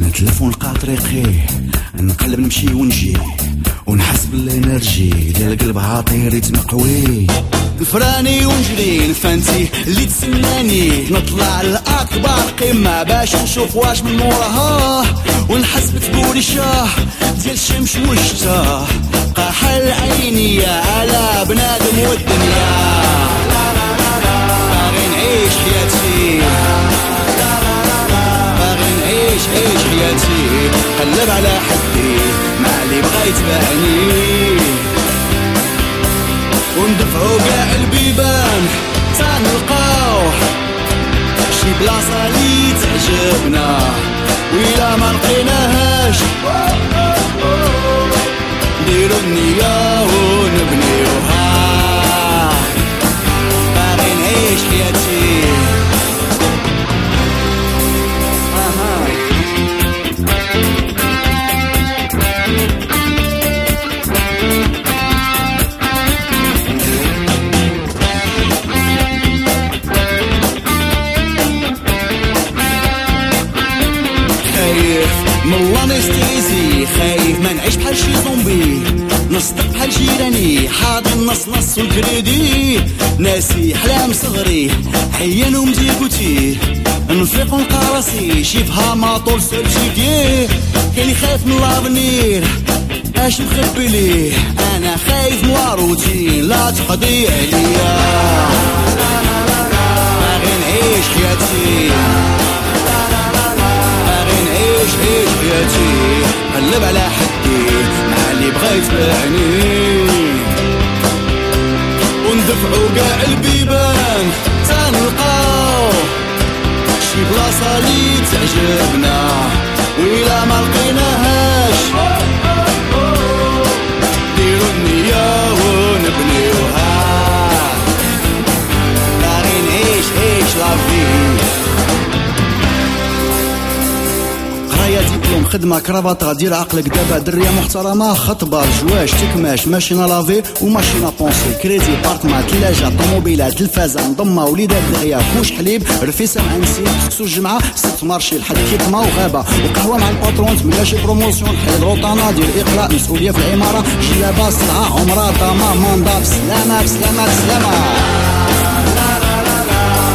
نتلف ونلقى طريقي نقلب نمشي ونجي ونحس بالانرجي ديال القلب عاطي ريتم قوي. نفراني ونجري نفانتي اللي تسناني نطلع لاكبر قمة باش نشوف واش من موراها ونحس شاه ديال الشمس والشتا قاحل عيني على بنادم والدنيا. حياتي قلب على حدي. مع اللي بغا يتبعني وندفعو كاع البيبان تنلقاو. شي بلاصة اللي تعجبنا وإلا ما لقيناهاش. من الله نستيزي خايف ما نعيش بحال شي زومبي. نصدق بحال جيراني حاضن نص نص والكريدي ناسي حلام صغري عيان ومديكوتي نفيق ونلقى راسي شي فهامة طول سير جيدي كاين خايف من لافنير اش مخبي ليه؟ أنا خايف روتين لا تقضي عليا. حياتي قلب على حدي مع اللي بغا يتبعني. وندفعو كاع البيبان تنلقاو شي بلاصة اللي تعجبنا. دبلوم خدمه كرافاطه دير عقلك دابا دريه محترمه خطبه جواج تكماش ماشينا لافي وماشينا بونسي كريدي بارتمان ثلاجه طوموبيلات تلفازه نضمه وليدات دغيا كوش حليب رفيسه مع نسيم سكسو الجمعه ست مارشي لحد كيتما وغابه وقهوه مع الباترون تملا شي بروموسيون حيد روطانا دير اقراء مسؤوليه في العماره جلابه سلعه عمره طما ماندا بسلامه بسلامه بسلامه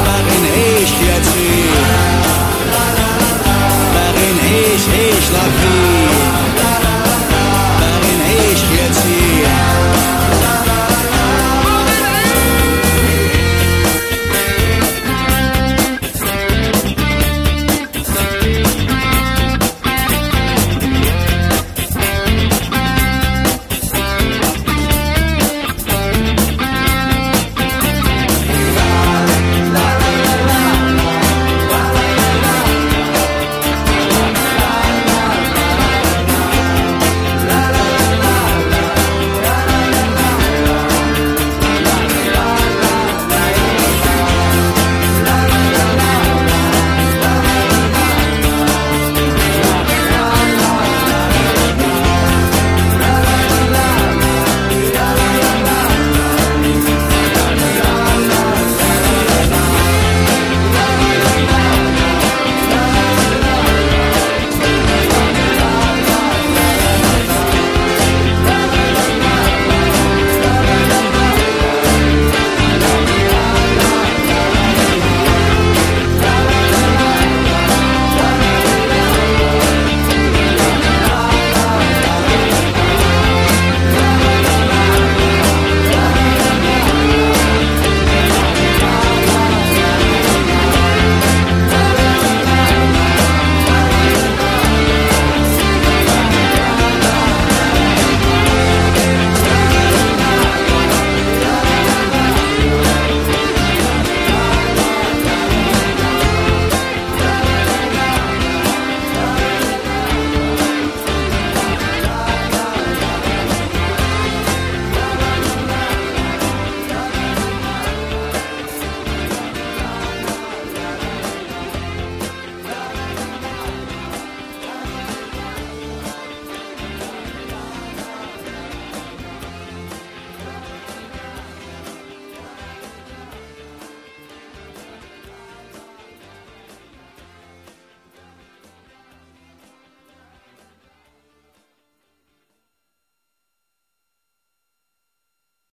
باغي نعيش عيش